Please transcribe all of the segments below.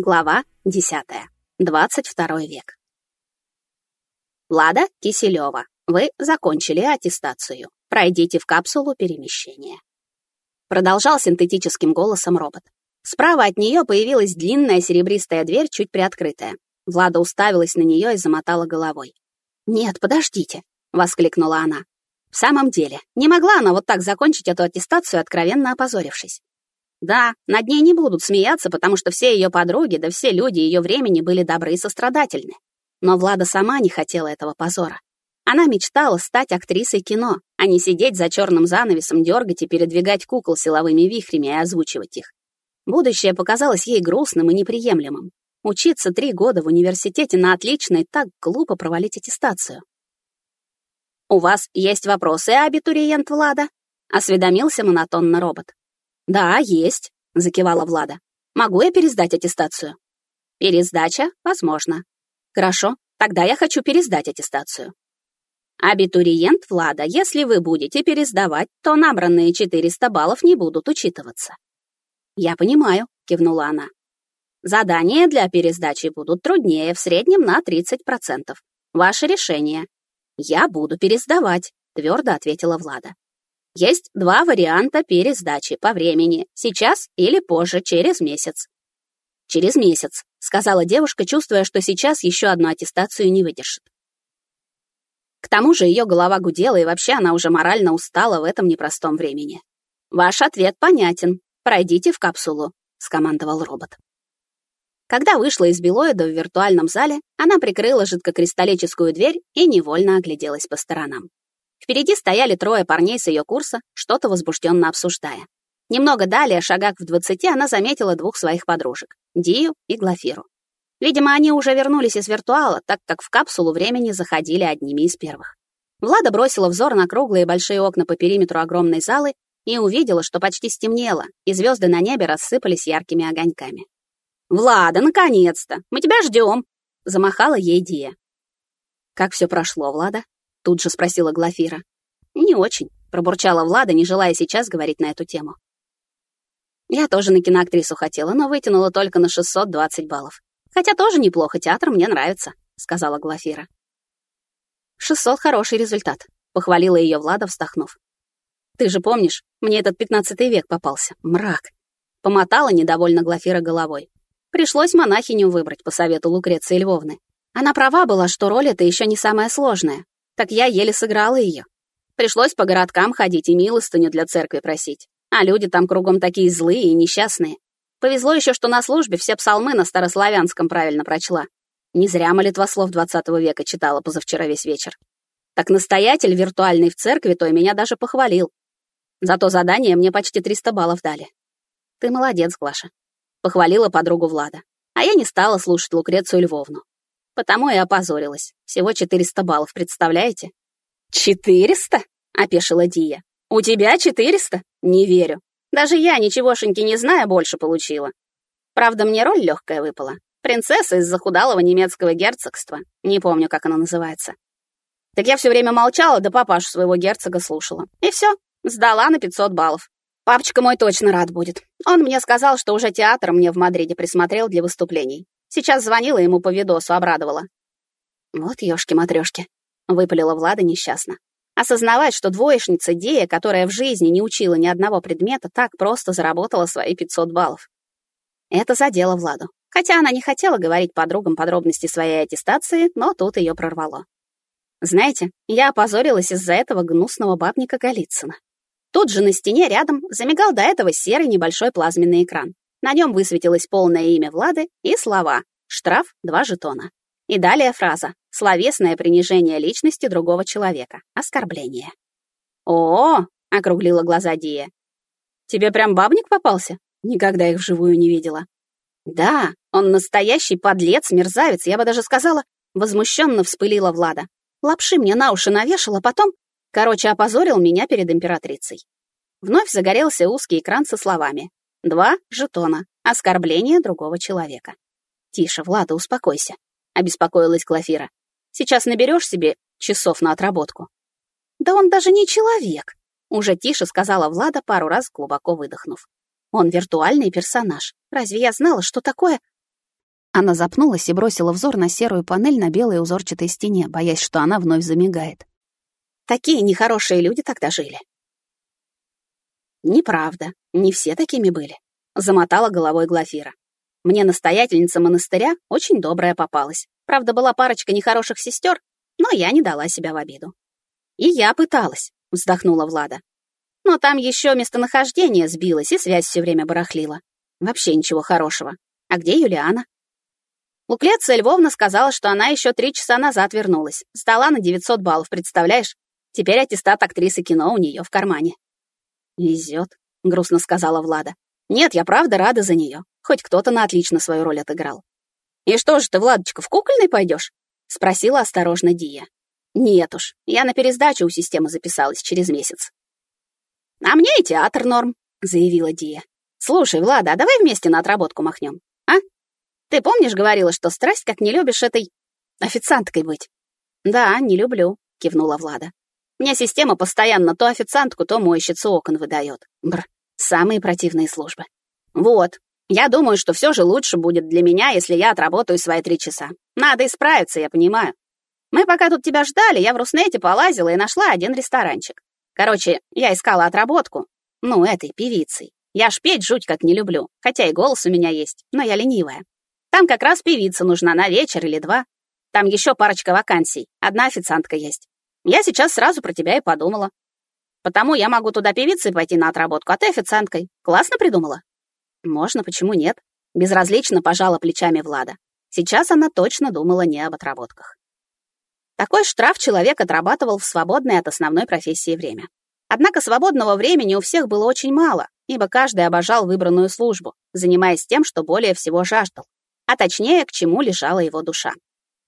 Глава 10. 22 век. Влада Киселева, вы закончили аттестацию. Пройдите в капсулу перемещения. Продолжал синтетическим голосом робот. Справа от нее появилась длинная серебристая дверь, чуть приоткрытая. Влада уставилась на нее и замотала головой. «Нет, подождите», — воскликнула она. В самом деле, не могла она вот так закончить эту аттестацию, откровенно опозорившись. Да, над ней не будут смеяться, потому что все ее подруги, да все люди ее времени были добры и сострадательны. Но Влада сама не хотела этого позора. Она мечтала стать актрисой кино, а не сидеть за черным занавесом, дергать и передвигать кукол силовыми вихрями и озвучивать их. Будущее показалось ей грустным и неприемлемым. Учиться три года в университете на отлично так глупо провалить аттестацию. «У вас есть вопросы, абитуриент Влада?» — осведомился монотонно робот. «Да, есть», — закивала Влада. «Могу я пересдать аттестацию?» «Пересдача? Возможно». «Хорошо, тогда я хочу пересдать аттестацию». «Абитуриент Влада, если вы будете пересдавать, то набранные 400 баллов не будут учитываться». «Я понимаю», — кивнула она. «Задания для пересдачи будут труднее, в среднем на 30%. Ваше решение». «Я буду пересдавать», — твердо ответила Влада. Есть два варианта пересдачи по времени, сейчас или позже, через месяц. Через месяц, сказала девушка, чувствуя, что сейчас еще одну аттестацию не выдержит. К тому же ее голова гудела, и вообще она уже морально устала в этом непростом времени. «Ваш ответ понятен. Пройдите в капсулу», — скомандовал робот. Когда вышла из Белоида в виртуальном зале, она прикрыла жидкокристаллическую дверь и невольно огляделась по сторонам. Впереди стояли трое парней с ее курса, что-то возбужденно обсуждая. Немного далее, шагах в двадцати, она заметила двух своих подружек — Дию и Глафиру. Видимо, они уже вернулись из виртуала, так как в капсулу времени заходили одними из первых. Влада бросила взор на круглые большие окна по периметру огромной залы и увидела, что почти стемнело, и звезды на небе рассыпались яркими огоньками. «Влада, наконец-то! Мы тебя ждем!» — замахала ей Дия. «Как все прошло, Влада?» Тут же спросила Глафира. «Не очень», — пробурчала Влада, не желая сейчас говорить на эту тему. «Я тоже на киноактрису хотела, но вытянула только на 620 баллов. Хотя тоже неплохо, театр мне нравится», — сказала Глафира. «600 — хороший результат», — похвалила ее Влада, вздохнув. «Ты же помнишь, мне этот пятнадцатый век попался. Мрак». Помотала недовольно Глафира головой. Пришлось монахиню выбрать по совету Лукреции Львовны. Она права была, что роль эта еще не самая сложная, так я еле сыграла ее. Пришлось по городкам ходить и милостыню для церкви просить. А люди там кругом такие злые и несчастные. Повезло еще, что на службе все псалмы на старославянском правильно прочла. Не зря молитвослов двадцатого века читала позавчера весь вечер. Так настоятель виртуальный в церкви, то и меня даже похвалил. Зато задание мне почти 300 баллов дали. Ты молодец, Глаша. Похвалила подругу Влада. А я не стала слушать Лукрецию Львовну. Потому и опозорилась. Всего 400 баллов, представляете? «Четыреста?» — опешила Дия. «У тебя четыреста? Не верю. Даже я, ничегошеньки не зная, больше получила. Правда, мне роль легкая выпала. Принцесса из захудалого немецкого герцогства. Не помню, как она называется. Так я все время молчала, да папашу своего герцога слушала. И все, сдала на 500 баллов. Папочка мой точно рад будет. Он мне сказал, что уже театр мне в Мадриде присмотрел для выступлений. Сейчас звонила ему по видосу, обрадовала. Вот ёшки-матрёшки, выпалила Влада несчастно. Осознавать, что двоечница Дея, которая в жизни не учила ни одного предмета, так просто заработала свои 500 баллов. Это задело Владу. Хотя она не хотела говорить подругам подробности своей аттестации, но тут ее прорвало. Знаете, я опозорилась из-за этого гнусного бабника Голицына. Тут же на стене рядом замигал до этого серый небольшой плазменный экран. На нем высветилось полное имя Влады и слова «Штраф — два жетона». И далее фраза «Словесное принижение личности другого человека. Оскорбление». «О!», -о — округлила глаза Дия. «Тебе прям бабник попался? Никогда их вживую не видела». «Да, он настоящий подлец, мерзавец, я бы даже сказала», возмущенно вспылила Влада. Лапши мне на уши навешал, а потом, короче, опозорил меня перед императрицей. Вновь загорелся узкий экран со словами Два жетона. Оскорбление другого человека. Тише, Влада, успокойся, обеспокоилась Клафира. Сейчас наберешь себе часов на отработку. Да он даже не человек, уже тише сказала Влада, пару раз глубоко выдохнув. Он виртуальный персонаж. Разве я знала, что такое? Она запнулась и бросила взор на серую панель на белой узорчатой стене, боясь, что она вновь замигает. Такие нехорошие люди тогда жили. Неправда, не все такими были, замотала головой Глафира. Мне настоятельница монастыря очень добрая попалась. Правда, была парочка нехороших сестер, но я не дала себя в обиду. И я пыталась, вздохнула Влада. Но там еще местонахождение сбилось, и связь все время барахлила. Вообще ничего хорошего. А где Юлиана? Луклеция Львовна сказала, что она еще три часа назад вернулась. Сдала на 900 баллов, представляешь? Теперь аттестат актрисы кино у нее в кармане. «Везет», — грустно сказала Влада. «Нет, я правда рада за нее. Хоть кто-то на отлично свою роль отыграл». «И что же ты, Владочка, в кукольный пойдешь? спросила осторожно Дия. «Нет уж, я на пересдачу у системы записалась через месяц». «А мне и театр норм», — заявила Дия. «Слушай, Влада, а давай вместе на отработку махнем, а? Ты помнишь, говорила, что страсть, как не любишь этой официанткой быть?» «Да, не люблю», — кивнула Влада. «Мне система постоянно то официантку, то мойщицу окон выдает. Бр, самые противные службы. Вот, я думаю, что все же лучше будет для меня, если я отработаю свои три часа. Надо исправиться, я понимаю. Мы пока тут тебя ждали, я в Руснете полазила и нашла один ресторанчик. Короче, я искала отработку. Ну, этой певицей. Я ж петь жуть как не люблю, хотя и голос у меня есть, но я ленивая. Там как раз певица нужна на вечер или два. Там еще парочка вакансий, одна официантка есть. Я сейчас сразу про тебя и подумала. Потому я могу туда певицей пойти на отработку, а ты официанткой. Классно придумала? Можно, почему нет? Безразлично пожала плечами Влада. Сейчас она точно думала не об отработках. Такой штраф человек отрабатывал в свободное от основной профессии время. Однако свободного времени у всех было очень мало, ибо каждый обожал выбранную службу, занимаясь тем, что более всего жаждал, а точнее, к чему лежала его душа.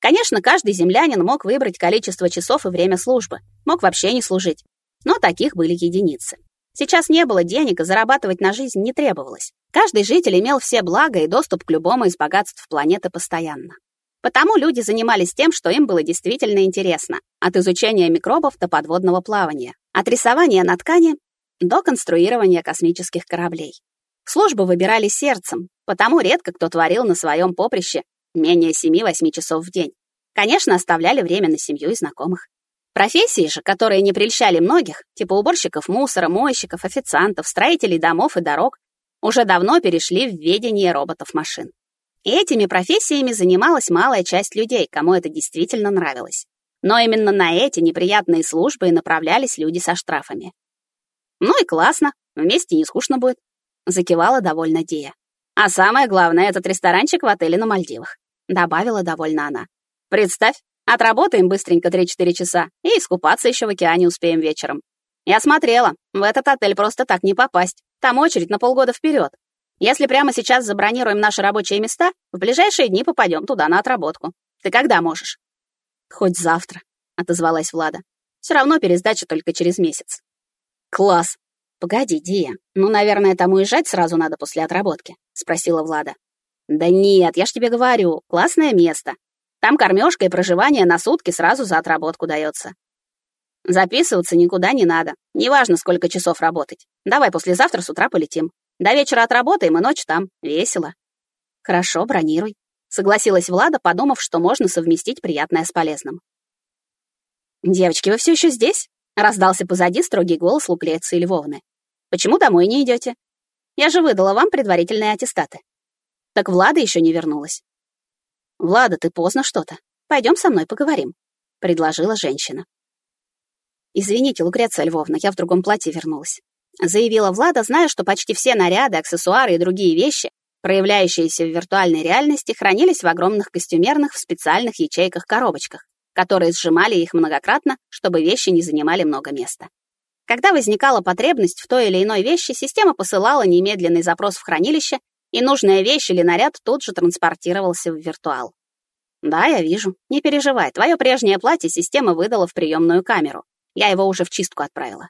Конечно, каждый землянин мог выбрать количество часов и время службы, мог вообще не служить, но таких были единицы. Сейчас не было денег, и зарабатывать на жизнь не требовалось. Каждый житель имел все блага и доступ к любому из богатств планеты постоянно. Потому люди занимались тем, что им было действительно интересно, от изучения микробов до подводного плавания, от рисования на ткани до конструирования космических кораблей. Службу выбирали сердцем, потому редко кто творил на своем поприще менее 7-8 часов в день. Конечно, оставляли время на семью и знакомых. Профессии же, которые не прельщали многих, типа уборщиков мусора, мойщиков, официантов, строителей домов и дорог, уже давно перешли в ведение роботов-машин. И этими профессиями занималась малая часть людей, кому это действительно нравилось. Но именно на эти неприятные службы и направлялись люди со штрафами. «Ну и классно, вместе не скучно будет», — закивала довольно Дия. «А самое главное, этот ресторанчик в отеле на Мальдивах», — добавила довольно она. «Представь, отработаем быстренько 3-4 часа и искупаться еще в океане успеем вечером. Я смотрела, в этот отель просто так не попасть, там очередь на полгода вперед. Если прямо сейчас забронируем наши рабочие места, в ближайшие дни попадем туда на отработку. Ты когда можешь? Хоть завтра, отозвалась Влада. Все равно пересдача только через месяц. Класс. Погоди, Дия. Ну, наверное, там уезжать сразу надо после отработки, спросила Влада. Да нет, я ж тебе говорю, классное место. Там кормежка и проживание на сутки сразу за отработку дается. Записываться никуда не надо. Неважно, сколько часов работать. Давай послезавтра с утра полетим. До вечера отработаем, и ночь там. Весело. Хорошо, бронируй. Согласилась Влада, подумав, что можно совместить приятное с полезным. «Девочки, вы все еще здесь?» — раздался позади строгий голос Луклеции Львовны. «Почему домой не идете? Я же выдала вам предварительные аттестаты». Так Влада еще не вернулась. «Влада, ты поздно что-то. Пойдем со мной поговорим», — предложила женщина. «Извините, Лукреция Львовна, я в другом платье вернулась заявила Влада, зная, что почти все наряды, аксессуары и другие вещи, проявляющиеся в виртуальной реальности, хранились в огромных костюмерных в специальных ячейках-коробочках, которые сжимали их многократно, чтобы вещи не занимали много места. Когда возникала потребность в той или иной вещи, система посылала немедленный запрос в хранилище, и нужная вещь или наряд тут же транспортировался в виртуал. «Да, я вижу. Не переживай, твое прежнее платье система выдала в приемную камеру. Я его уже в чистку отправила.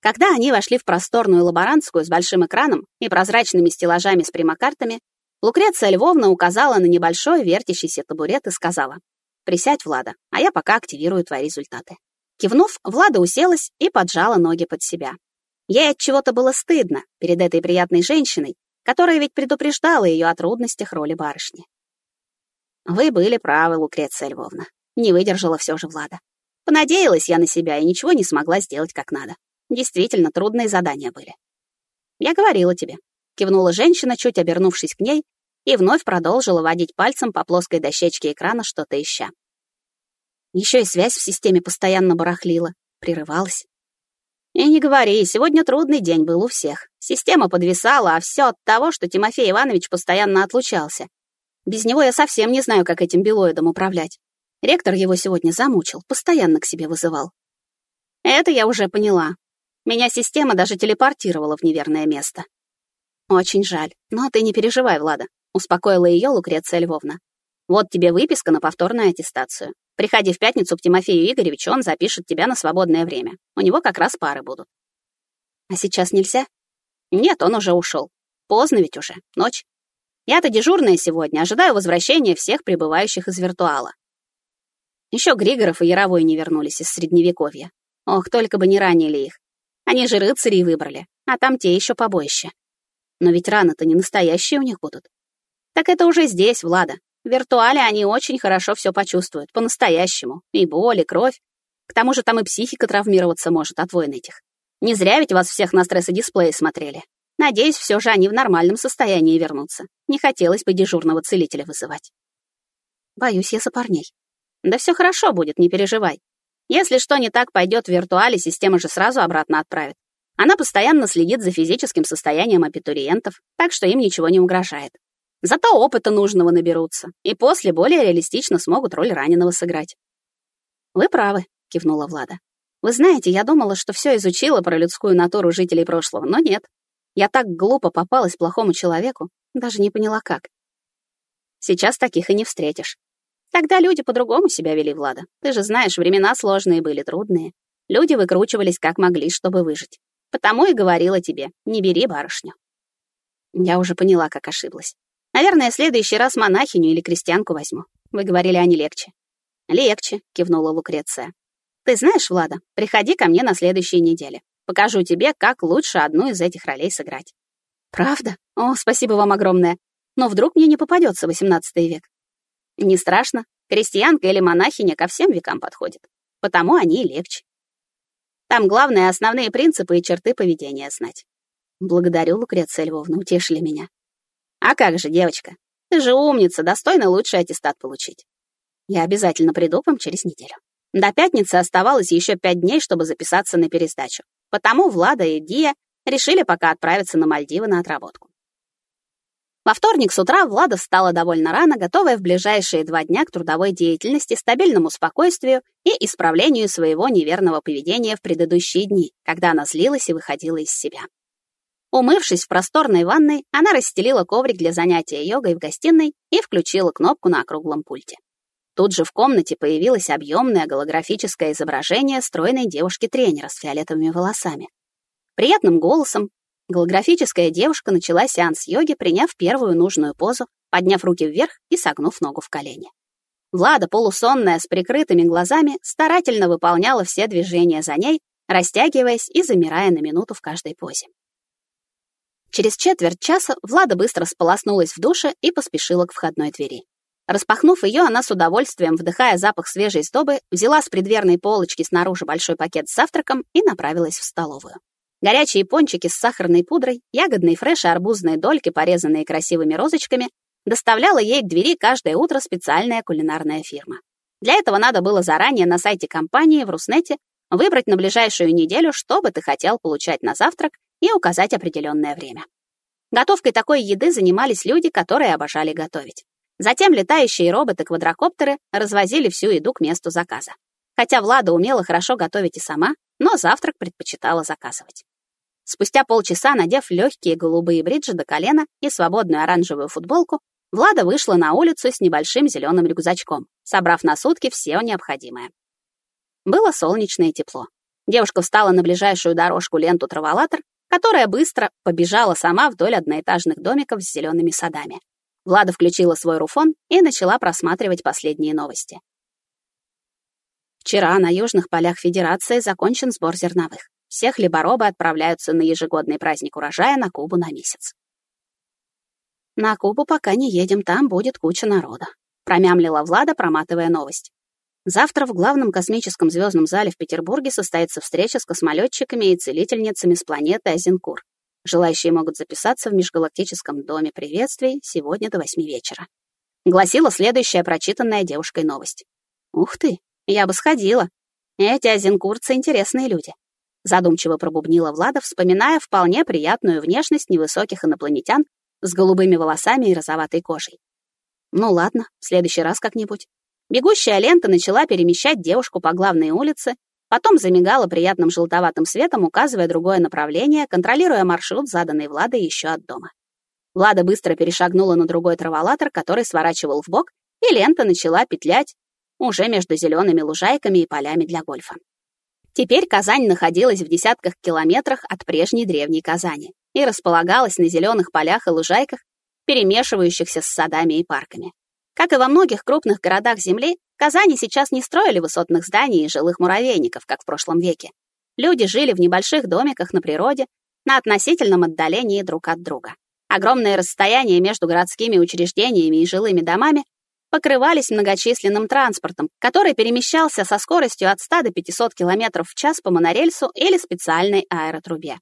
Когда они вошли в просторную лаборантскую с большим экраном и прозрачными стеллажами с примокартами, Лукреция Львовна указала на небольшой вертящийся табурет и сказала, «Присядь, Влада, а я пока активирую твои результаты». Кивнув, Влада уселась и поджала ноги под себя. Ей от чего-то было стыдно перед этой приятной женщиной, которая ведь предупреждала ее о трудностях роли барышни. Вы были правы, Лукреция Львовна. Не выдержала все же Влада. Понадеялась я на себя и ничего не смогла сделать как надо. Действительно, трудные задания были. Я говорила тебе. Кивнула женщина, чуть обернувшись к ней, и вновь продолжила водить пальцем по плоской дощечке экрана, что-то ища. Еще и связь в системе постоянно барахлила, прерывалась. И не говори, сегодня трудный день был у всех. Система подвисала, а все от того, что Тимофей Иванович постоянно отлучался. Без него я совсем не знаю, как этим билоидом управлять. Ректор его сегодня замучил, постоянно к себе вызывал. Это я уже поняла. Меня система даже телепортировала в неверное место. Очень жаль, но ты не переживай, Влада, успокоила ее Лукреция Львовна. Вот тебе выписка на повторную аттестацию. Приходи в пятницу к Тимофею Игоревичу, он запишет тебя на свободное время. У него как раз пары будут. А сейчас нельзя? Нет, он уже ушел. Поздно ведь уже, ночь. Я-то дежурная сегодня, ожидаю возвращения всех прибывающих из виртуала. Еще Григоров и Яровой не вернулись из Средневековья. Ох, только бы не ранили их. Они же рыцарей выбрали, а там те еще побоище. Но ведь раны-то не настоящие у них будут. Так это уже здесь, Влада. В виртуале они очень хорошо все почувствуют, по-настоящему. И боль, и кровь. К тому же там и психика травмироваться может от войн этих. Не зря ведь вас всех на стрессодисплее смотрели. Надеюсь, все же они в нормальном состоянии вернутся. Не хотелось бы дежурного целителя вызывать. Боюсь я за парней. Да все хорошо будет, не переживай. Если что не так пойдет в виртуале, система же сразу обратно отправит. Она постоянно следит за физическим состоянием абитуриентов, так что им ничего не угрожает. Зато опыта нужного наберутся, и после более реалистично смогут роль раненого сыграть. «Вы правы», — кивнула Влада. «Вы знаете, я думала, что все изучила про людскую натуру жителей прошлого, но нет. Я так глупо попалась плохому человеку, даже не поняла как. Сейчас таких и не встретишь. Тогда люди по-другому себя вели, Влада. Ты же знаешь, времена сложные были, трудные. Люди выкручивались как могли, чтобы выжить. Потому и говорила тебе, не бери барышню. Я уже поняла, как ошиблась. Наверное, в следующий раз монахиню или крестьянку возьму. Вы говорили, они легче. Легче, кивнула Лукреция. Ты знаешь, Влада, приходи ко мне на следующей неделе. Покажу тебе, как лучше одну из этих ролей сыграть. Правда? О, спасибо вам огромное. Но вдруг мне не попадется XVIII век. Не страшно, крестьянка или монахиня ко всем векам подходит, потому они и легче. Там главное основные принципы и черты поведения знать. Благодарю, Лукреция Львовна, утешили меня. А как же, девочка, ты же умница, достойна лучший аттестат получить. Я обязательно приду к вам через неделю. До пятницы оставалось еще пять дней, чтобы записаться на пересдачу. Потому Влада и Дия решили пока отправиться на Мальдивы на отработку. Во вторник с утра Влада встала довольно рано, готовая в ближайшие два дня к трудовой деятельности, стабильному спокойствию и исправлению своего неверного поведения в предыдущие дни, когда она злилась и выходила из себя. Умывшись в просторной ванной, она расстелила коврик для занятия йогой в гостиной и включила кнопку на округлом пульте. Тут же в комнате появилось объемное голографическое изображение стройной девушки-тренера с фиолетовыми волосами. Приятным голосом, Голографическая девушка начала сеанс йоги, приняв первую нужную позу, подняв руки вверх и согнув ногу в колени. Влада, полусонная, с прикрытыми глазами, старательно выполняла все движения за ней, растягиваясь и замирая на минуту в каждой позе. Через четверть часа Влада быстро сполоснулась в душе и поспешила к входной двери. Распахнув ее, она с удовольствием, вдыхая запах свежей сдобы, взяла с предверной полочки снаружи большой пакет с завтраком и направилась в столовую. Горячие пончики с сахарной пудрой, ягодные фреш и арбузные дольки, порезанные красивыми розочками, доставляла ей к двери каждое утро специальная кулинарная фирма. Для этого надо было заранее на сайте компании в Руснете выбрать на ближайшую неделю, что бы ты хотел получать на завтрак, и указать определенное время. Готовкой такой еды занимались люди, которые обожали готовить. Затем летающие роботы-квадрокоптеры развозили всю еду к месту заказа. Хотя Влада умела хорошо готовить и сама, но завтрак предпочитала заказывать. Спустя полчаса, надев легкие голубые бриджи до колена и свободную оранжевую футболку, Влада вышла на улицу с небольшим зеленым рюкзачком, собрав на сутки все необходимое. Было солнечно и тепло. Девушка встала на ближайшую дорожку ленту траволатор, которая быстро побежала сама вдоль одноэтажных домиков с зелеными садами. Влада включила свой руфон и начала просматривать последние новости. Вчера на южных полях Федерации закончен сбор зерновых. Все хлеборобы отправляются на ежегодный праздник урожая на Кубу на месяц. На Кубу пока не едем, там будет куча народа. промямлила Влада, проматывая новость. Завтра в главном космическом звездном зале в Петербурге состоится встреча с космолетчиками и целительницами с планеты Азенкур. Желающие могут записаться в межгалактическом доме приветствий сегодня до восьми вечера. Гласила следующая прочитанная девушкой новость. Ух ты, я бы сходила. Эти азенкурцы интересные люди. Задумчиво пробубнила Влада, вспоминая вполне приятную внешность невысоких инопланетян с голубыми волосами и розоватой кожей. Ну ладно, в следующий раз как-нибудь. Бегущая лента начала перемещать девушку по главной улице, потом замигала приятным желтоватым светом, указывая другое направление, контролируя маршрут, заданный Владой еще от дома. Влада быстро перешагнула на другой траволатор, который сворачивал в бок, и лента начала петлять уже между зелеными лужайками и полями для гольфа. Теперь Казань находилась в десятках километрах от прежней древней Казани и располагалась на зеленых полях и лужайках, перемешивающихся с садами и парками. Как и во многих крупных городах Земли, в Казани сейчас не строили высотных зданий и жилых муравейников, как в прошлом веке. Люди жили в небольших домиках на природе, на относительном отдалении друг от друга. Огромные расстояния между городскими учреждениями и жилыми домами покрывались многочисленным транспортом, который перемещался со скоростью от 100 до 500 км в час по монорельсу или специальной аэротрубе.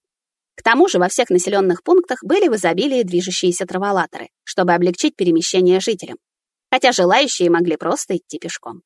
К тому же во всех населенных пунктах были в изобилии движущиеся траволаторы, чтобы облегчить перемещение жителям, хотя желающие могли просто идти пешком.